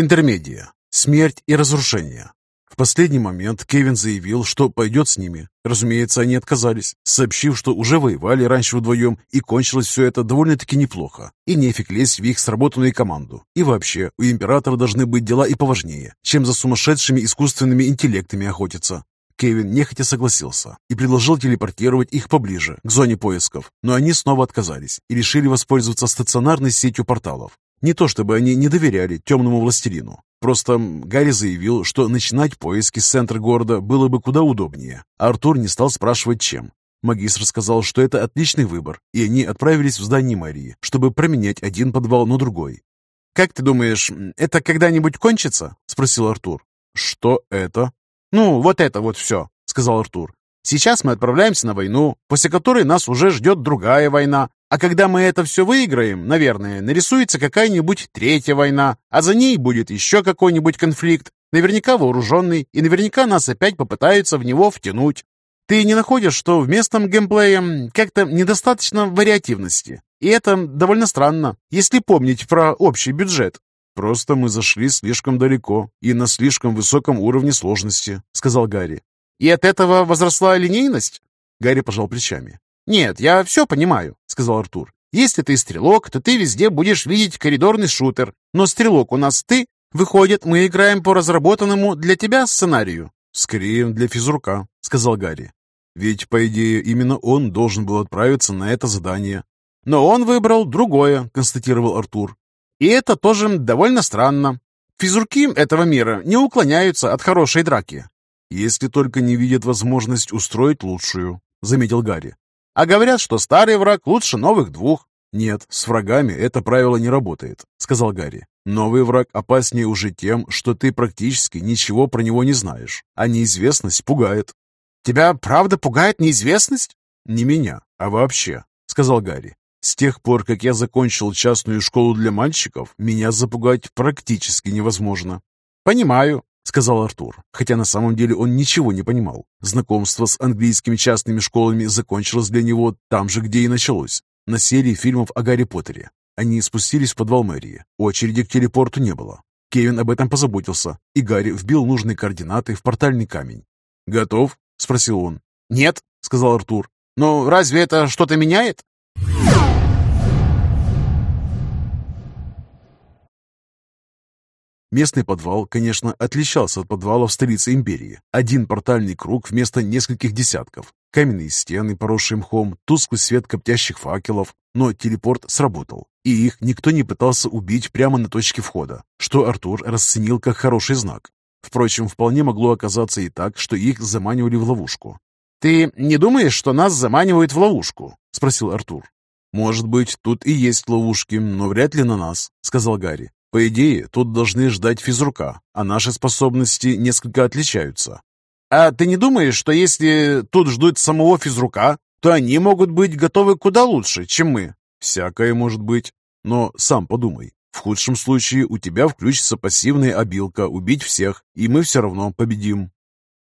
Интермедия. Смерть и разрушение. В последний момент Кевин заявил, что пойдет с ними. Разумеется, они отказались, сообщив, что уже воевали раньше вдвоем, и кончилось все это довольно-таки неплохо. И нефиг лезть в их сработанную команду. И вообще, у императора должны быть дела и поважнее, чем за сумасшедшими искусственными интеллектами охотиться. Кевин нехотя согласился и предложил телепортировать их поближе, к зоне поисков, но они снова отказались и решили воспользоваться стационарной сетью порталов. Не то чтобы они не доверяли темному властелину, просто Гарри заявил, что начинать поиски с центра города было бы куда удобнее, а Артур не стал спрашивать, чем. Магистр сказал, что это отличный выбор, и они отправились в здание мэрии, чтобы променять один подвал на другой. «Как ты думаешь, это когда-нибудь кончится?» – спросил Артур. «Что это?» «Ну, вот это вот все», — сказал Артур. «Сейчас мы отправляемся на войну, после которой нас уже ждет другая война. А когда мы это все выиграем, наверное, нарисуется какая-нибудь третья война, а за ней будет еще какой-нибудь конфликт, наверняка вооруженный, и наверняка нас опять попытаются в него втянуть. Ты не находишь, что в местном геймплее как-то недостаточно вариативности? И это довольно странно, если помнить про общий бюджет. «Просто мы зашли слишком далеко и на слишком высоком уровне сложности», — сказал Гарри. «И от этого возросла линейность?» Гарри пожал плечами. «Нет, я все понимаю», — сказал Артур. «Если ты стрелок, то ты везде будешь видеть коридорный шутер. Но стрелок у нас ты. Выходит, мы играем по разработанному для тебя сценарию». «Скорее для физрука», — сказал Гарри. «Ведь, по идее, именно он должен был отправиться на это задание». «Но он выбрал другое», — констатировал Артур. И это тоже довольно странно. Физруки этого мира не уклоняются от хорошей драки. Если только не видят возможность устроить лучшую, заметил Гарри. А говорят, что старый враг лучше новых двух. Нет, с врагами это правило не работает, сказал Гарри. Новый враг опаснее уже тем, что ты практически ничего про него не знаешь, а неизвестность пугает. Тебя правда пугает неизвестность? Не меня, а вообще, сказал Гарри. С тех пор, как я закончил частную школу для мальчиков, меня запугать практически невозможно. «Понимаю», — сказал Артур, хотя на самом деле он ничего не понимал. Знакомство с английскими частными школами закончилось для него там же, где и началось, на серии фильмов о Гарри Поттере. Они спустились в подвал мэрии. Очереди к телепорту не было. Кевин об этом позаботился, и Гарри вбил нужные координаты в портальный камень. «Готов?» — спросил он. «Нет», — сказал Артур. «Но разве это что-то меняет?» Местный подвал, конечно, отличался от подвалов столицы империи. Один портальный круг вместо нескольких десятков. Каменные стены, поросшие мхом, тусклый свет коптящих факелов. Но телепорт сработал, и их никто не пытался убить прямо на точке входа, что Артур расценил как хороший знак. Впрочем, вполне могло оказаться и так, что их заманивали в ловушку. «Ты не думаешь, что нас заманивают в ловушку?» — спросил Артур. «Может быть, тут и есть ловушки, но вряд ли на нас», — сказал Гарри. По идее, тут должны ждать физрука, а наши способности несколько отличаются. А ты не думаешь, что если тут ждут самого физрука, то они могут быть готовы куда лучше, чем мы? Всякое может быть. Но сам подумай. В худшем случае у тебя включится пассивная обилка убить всех, и мы все равно победим.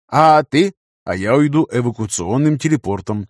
А ты? А я уйду эвакуационным телепортом.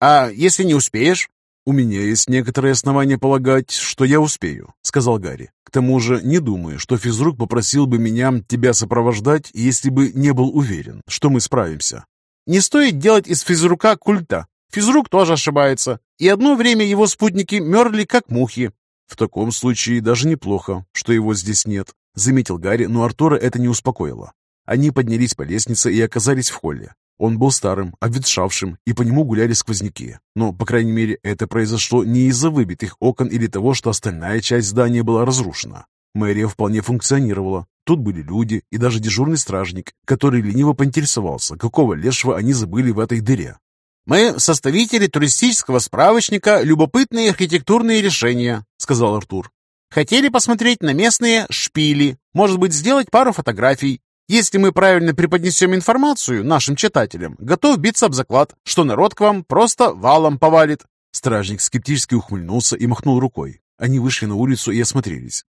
А если не успеешь? «У меня есть некоторые основания полагать, что я успею», — сказал Гарри. «К тому же не думаю, что физрук попросил бы меня тебя сопровождать, если бы не был уверен, что мы справимся». «Не стоит делать из физрука культа. Физрук тоже ошибается, и одно время его спутники мерли как мухи». «В таком случае даже неплохо, что его здесь нет», — заметил Гарри, но Артура это не успокоило. Они поднялись по лестнице и оказались в холле. Он был старым, обветшавшим, и по нему гуляли сквозняки. Но, по крайней мере, это произошло не из-за выбитых окон или того, что остальная часть здания была разрушена. Мэрия вполне функционировала. Тут были люди и даже дежурный стражник, который лениво поинтересовался, какого лешего они забыли в этой дыре. «Мы составители туристического справочника «Любопытные архитектурные решения», — сказал Артур. «Хотели посмотреть на местные шпили, может быть, сделать пару фотографий. Если мы правильно преподнесем информацию нашим читателям, готов биться об заклад, что народ к вам просто валом повалит». Стражник скептически ухмыльнулся и махнул рукой. Они вышли на улицу и осмотрелись.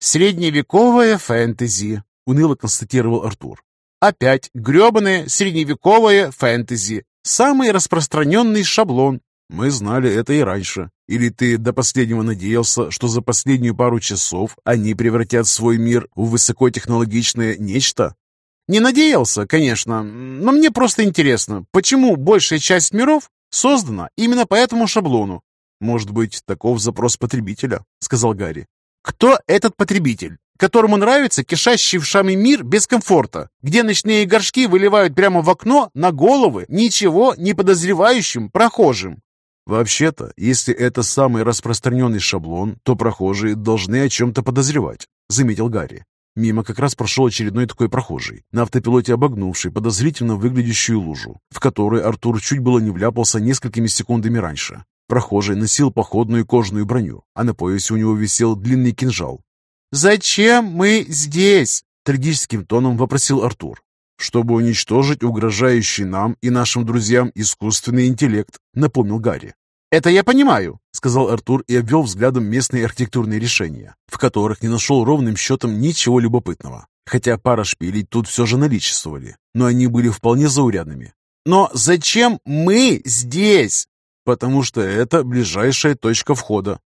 «Средневековое фэнтези», — уныло констатировал Артур. «Опять гребаное средневековое фэнтези. Самый распространенный шаблон. Мы знали это и раньше. Или ты до последнего надеялся, что за последнюю пару часов они превратят свой мир в высокотехнологичное нечто? Не надеялся, конечно, но мне просто интересно, почему большая часть миров создана именно по этому шаблону? Может быть, таков запрос потребителя, сказал Гарри. Кто этот потребитель, которому нравится кишащий в шаме мир без комфорта, где ночные горшки выливают прямо в окно на головы ничего не подозревающим прохожим? Вообще-то, если это самый распространенный шаблон, то прохожие должны о чем-то подозревать, заметил Гарри. Мимо как раз прошел очередной такой прохожий, на автопилоте обогнувший подозрительно выглядящую лужу, в которой Артур чуть было не вляпался несколькими секундами раньше. Прохожий носил походную кожаную броню, а на поясе у него висел длинный кинжал. «Зачем мы здесь?» – трагическим тоном вопросил Артур. «Чтобы уничтожить угрожающий нам и нашим друзьям искусственный интеллект», – напомнил Гарри. «Это я понимаю», — сказал Артур и обвел взглядом местные архитектурные решения, в которых не нашел ровным счетом ничего любопытного. Хотя пара шпилей тут все же наличествовали, но они были вполне заурядными. «Но зачем мы здесь?» «Потому что это ближайшая точка входа».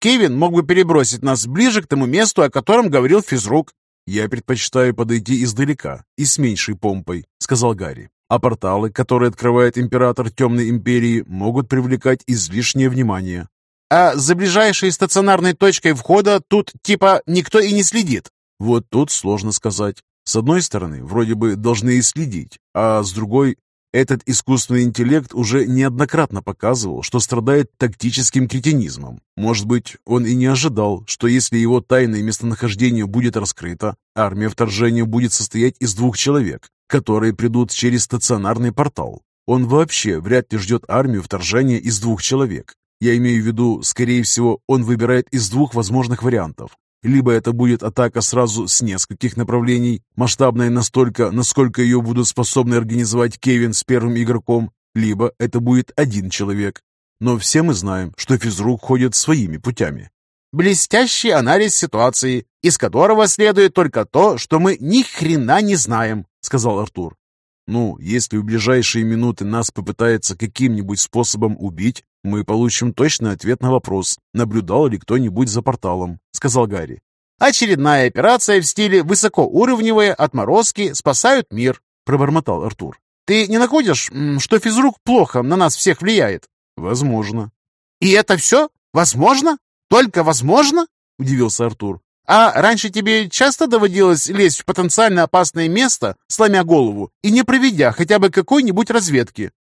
«Кевин мог бы перебросить нас ближе к тому месту, о котором говорил физрук». «Я предпочитаю подойти издалека и с меньшей помпой», — сказал Гарри. А порталы, которые открывает император Темной Империи, могут привлекать излишнее внимание. А за ближайшей стационарной точкой входа тут типа никто и не следит? Вот тут сложно сказать. С одной стороны, вроде бы должны и следить, а с другой, этот искусственный интеллект уже неоднократно показывал, что страдает тактическим кретинизмом. Может быть, он и не ожидал, что если его тайное местонахождение будет раскрыто, армия вторжения будет состоять из двух человек, которые придут через стационарный портал. Он вообще вряд ли ждет армию вторжения из двух человек. Я имею в виду, скорее всего, он выбирает из двух возможных вариантов. Либо это будет атака сразу с нескольких направлений, масштабная настолько, насколько ее будут способны организовать Кевин с первым игроком, либо это будет один человек. Но все мы знаем, что физрук ходит своими путями. Блестящий анализ ситуации, из которого следует только то, что мы ни хрена не знаем, сказал Артур. «Ну, если в ближайшие минуты нас попытается каким-нибудь способом убить, мы получим точный ответ на вопрос, наблюдал ли кто-нибудь за порталом», — сказал Гарри. «Очередная операция в стиле высокоуровневые отморозки спасают мир», — пробормотал Артур. «Ты не находишь, что физрук плохо на нас всех влияет?» «Возможно». «И это все? Возможно? Только возможно?» — удивился Артур. А раньше тебе часто доводилось лезть в потенциально опасное место, сломя голову, и не проведя хотя бы какой-нибудь разведки?»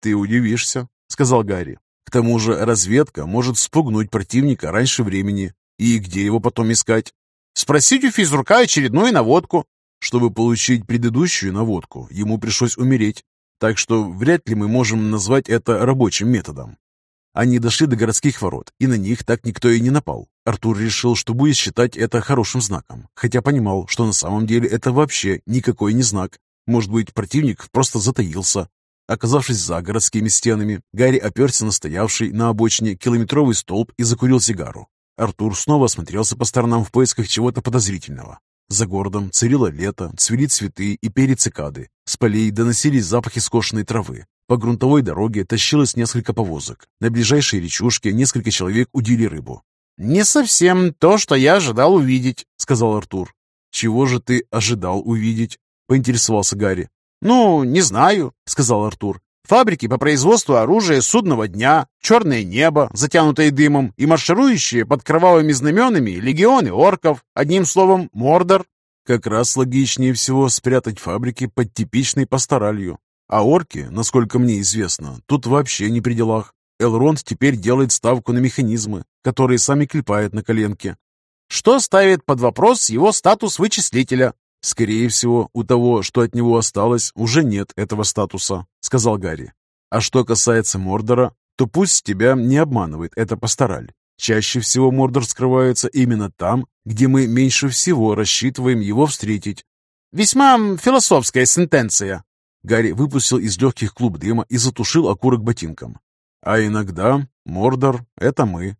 «Ты удивишься», — сказал Гарри. «К тому же разведка может спугнуть противника раньше времени. И где его потом искать?» «Спросить у физрука очередную наводку». Чтобы получить предыдущую наводку, ему пришлось умереть. Так что вряд ли мы можем назвать это рабочим методом. Они дошли до городских ворот, и на них так никто и не напал. Артур решил, что будет считать это хорошим знаком, хотя понимал, что на самом деле это вообще никакой не знак. Может быть, противник просто затаился. Оказавшись за городскими стенами, Гарри оперся на стоявший на обочине километровый столб и закурил сигару. Артур снова осмотрелся по сторонам в поисках чего-то подозрительного. За городом царило лето, цвели цветы и пели цикады. С полей доносились запахи скошенной травы. По грунтовой дороге тащилось несколько повозок. На ближайшей речушке несколько человек удили рыбу. «Не совсем то, что я ожидал увидеть», — сказал Артур. «Чего же ты ожидал увидеть?» — поинтересовался Гарри. «Ну, не знаю», — сказал Артур. «Фабрики по производству оружия судного дня, черное небо, затянутое дымом, и марширующие под кровавыми знаменами легионы орков, одним словом, Мордор». Как раз логичнее всего спрятать фабрики под типичной пасторалью. А орки, насколько мне известно, тут вообще не при делах. Элронд теперь делает ставку на механизмы, которые сами клепают на коленке. Что ставит под вопрос его статус вычислителя? Скорее всего, у того, что от него осталось, уже нет этого статуса, сказал Гарри. А что касается Мордора, то пусть тебя не обманывает эта пастораль. Чаще всего Мордор скрывается именно там, где мы меньше всего рассчитываем его встретить. Весьма философская сентенция, Гарри выпустил из легких клуб дыма и затушил окурок ботинком. «А иногда Мордор — это мы».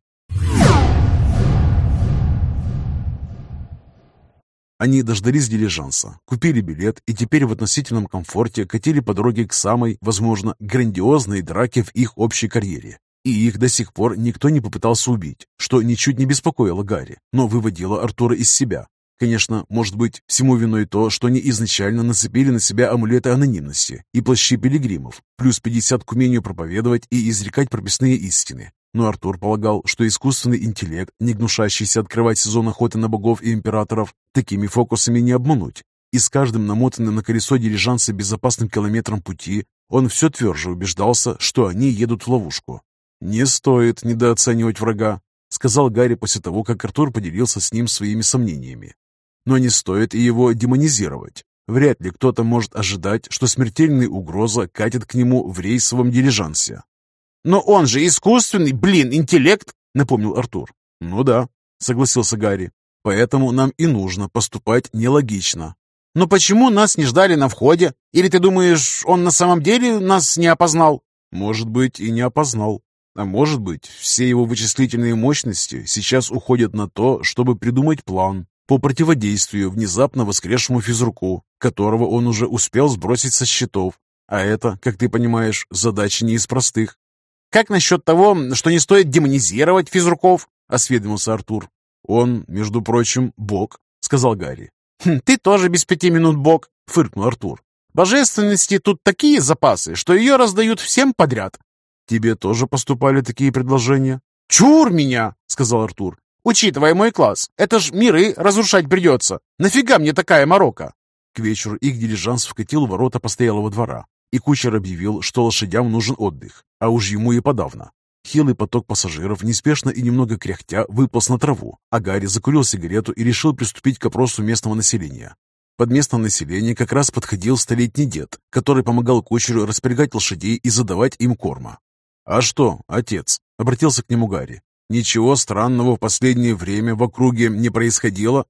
Они дождались дилижанса, купили билет и теперь в относительном комфорте катили по дороге к самой, возможно, грандиозной драке в их общей карьере. И их до сих пор никто не попытался убить, что ничуть не беспокоило Гарри, но выводило Артура из себя. Конечно, может быть, всему виной то, что они изначально нацепили на себя амулеты анонимности и плащи пилигримов, плюс 50 к умению проповедовать и изрекать прописные истины. Но Артур полагал, что искусственный интеллект, не гнушащийся открывать сезон охоты на богов и императоров, такими фокусами не обмануть. И с каждым намотанным на колесо дирижанса безопасным километром пути он все тверже убеждался, что они едут в ловушку. «Не стоит недооценивать врага», — сказал Гарри после того, как Артур поделился с ним своими сомнениями. «Но не стоит и его демонизировать. Вряд ли кто-то может ожидать, что смертельная угроза катит к нему в рейсовом дилижансе. «Но он же искусственный, блин, интеллект!» — напомнил Артур. «Ну да», — согласился Гарри. «Поэтому нам и нужно поступать нелогично». «Но почему нас не ждали на входе? Или ты думаешь, он на самом деле нас не опознал?» «Может быть, и не опознал. А может быть, все его вычислительные мощности сейчас уходят на то, чтобы придумать план по противодействию внезапно воскресшему физруку, которого он уже успел сбросить со счетов. А это, как ты понимаешь, задача не из простых. «Как насчет того, что не стоит демонизировать физруков?» — осведомился Артур. «Он, между прочим, бог», — сказал Гарри. «Хм, «Ты тоже без пяти минут бог», — фыркнул Артур. «Божественности тут такие запасы, что ее раздают всем подряд». «Тебе тоже поступали такие предложения?» «Чур меня!» — сказал Артур. «Учитывая мой класс, это ж миры разрушать придется. Нафига мне такая морока?» К вечеру их дилижанс вкатил ворота постоялого двора и кучер объявил, что лошадям нужен отдых, а уж ему и подавно. Хилый поток пассажиров неспешно и немного кряхтя выполз на траву, а Гарри закурил сигарету и решил приступить к опросу местного населения. Под местное население как раз подходил столетний дед, который помогал кучеру распрягать лошадей и задавать им корма. «А что, отец?» — обратился к нему Гарри. «Ничего странного в последнее время в округе не происходило?»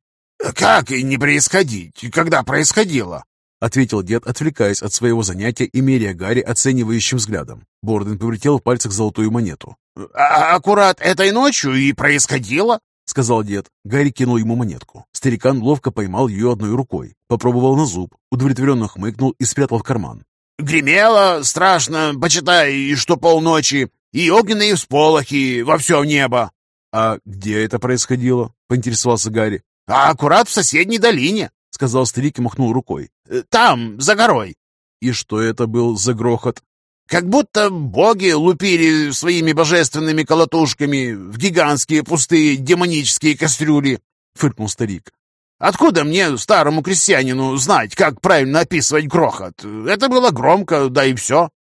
«Как и не происходить? Когда происходило?» ответил дед, отвлекаясь от своего занятия и меряя Гарри оценивающим взглядом. Борден повертел в пальцах золотую монету. «А «Аккурат этой ночью и происходило?» — сказал дед. Гарри кинул ему монетку. Старикан ловко поймал ее одной рукой, попробовал на зуб, удовлетворенно хмыкнул и спрятал в карман. «Гремело страшно, почитай, что полночи, и огненные всполохи во все небо». «А где это происходило?» — поинтересовался Гарри. «А аккурат в соседней долине», — сказал старик и махнул рукой. Э, там, за горой. И что это был за грохот? Как будто боги лупили своими божественными колотушками в гигантские пустые демонические кастрюли, — фыркнул старик. Откуда мне, старому крестьянину, знать, как правильно описывать грохот? Это было громко, да и все. —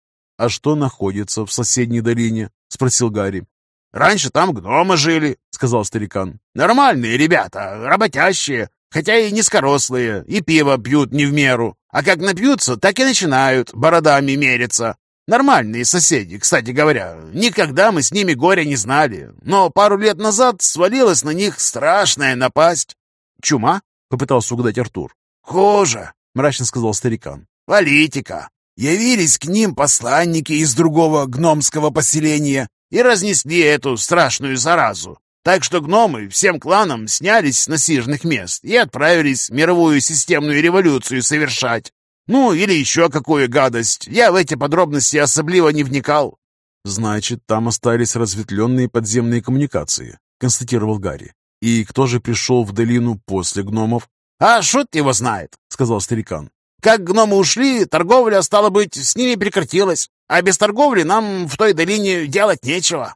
А что находится в соседней долине? — спросил Гарри. — Раньше там гномы жили, — сказал старикан. — Нормальные ребята, работящие, Хотя и низкорослые, и пиво пьют не в меру. А как напьются, так и начинают бородами мериться. Нормальные соседи, кстати говоря. Никогда мы с ними горя не знали. Но пару лет назад свалилась на них страшная напасть. «Чума?» — попытался угадать Артур. «Хуже», — мрачно сказал старикан. «Политика. Явились к ним посланники из другого гномского поселения и разнесли эту страшную заразу. Так что гномы всем кланам снялись с насиженных мест и отправились мировую системную революцию совершать. Ну, или еще какую гадость. Я в эти подробности особливо не вникал. «Значит, там остались разветвленные подземные коммуникации», — констатировал Гарри. «И кто же пришел в долину после гномов?» «А шут его знает», — сказал старикан. «Как гномы ушли, торговля, стало быть, с ними прекратилась. А без торговли нам в той долине делать нечего».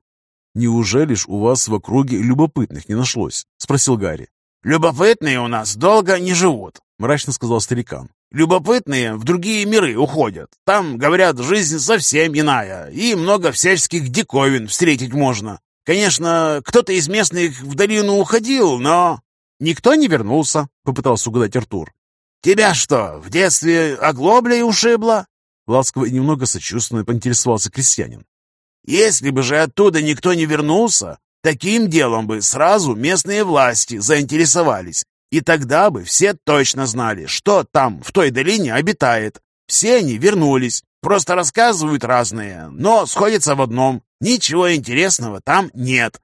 «Неужели ж у вас в округе любопытных не нашлось?» — спросил Гарри. «Любопытные у нас долго не живут», — мрачно сказал старикан. «Любопытные в другие миры уходят. Там, говорят, жизнь совсем иная, и много всяческих диковин встретить можно. Конечно, кто-то из местных в долину уходил, но...» «Никто не вернулся», — попытался угадать Артур. «Тебя что, в детстве оглоблей ушибло?» Ласково и немного сочувственно поинтересовался крестьянин. Если бы же оттуда никто не вернулся, таким делом бы сразу местные власти заинтересовались, и тогда бы все точно знали, что там, в той долине, обитает. Все они вернулись, просто рассказывают разные, но сходятся в одном. Ничего интересного там нет.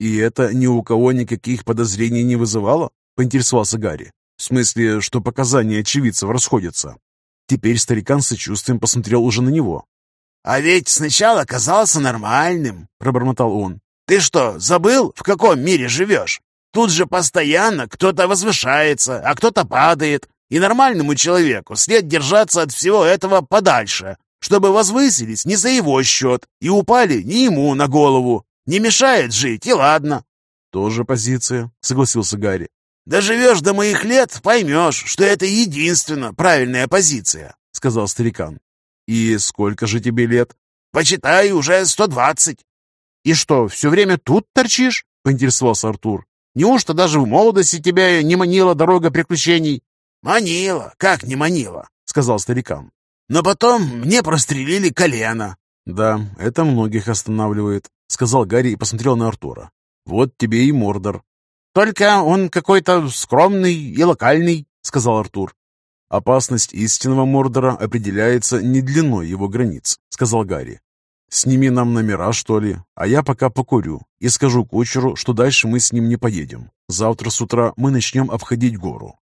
«И это ни у кого никаких подозрений не вызывало?» — поинтересовался Гарри. «В смысле, что показания очевидцев расходятся?» Теперь старикан с сочувствием посмотрел уже на него. «А ведь сначала казался нормальным», — пробормотал он. «Ты что, забыл, в каком мире живешь? Тут же постоянно кто-то возвышается, а кто-то падает, и нормальному человеку след держаться от всего этого подальше, чтобы возвысились не за его счет и упали не ему на голову. Не мешает жить, и ладно». «Тоже позиция», — согласился Гарри. «Доживешь до моих лет, поймешь, что это единственно правильная позиция», — сказал старикан. «И сколько же тебе лет?» «Почитай, уже сто двадцать». «И что, все время тут торчишь?» — поинтересовался Артур. «Неужто даже в молодости тебя не манила дорога приключений?» «Манила, как не манила», — сказал старикан. «Но потом мне прострелили колено». «Да, это многих останавливает», — сказал Гарри и посмотрел на Артура. «Вот тебе и Мордор». «Только он какой-то скромный и локальный», — сказал Артур. «Опасность истинного Мордора определяется не длиной его границ», — сказал Гарри. «Сними нам номера, что ли, а я пока покурю и скажу кучеру, что дальше мы с ним не поедем. Завтра с утра мы начнем обходить гору.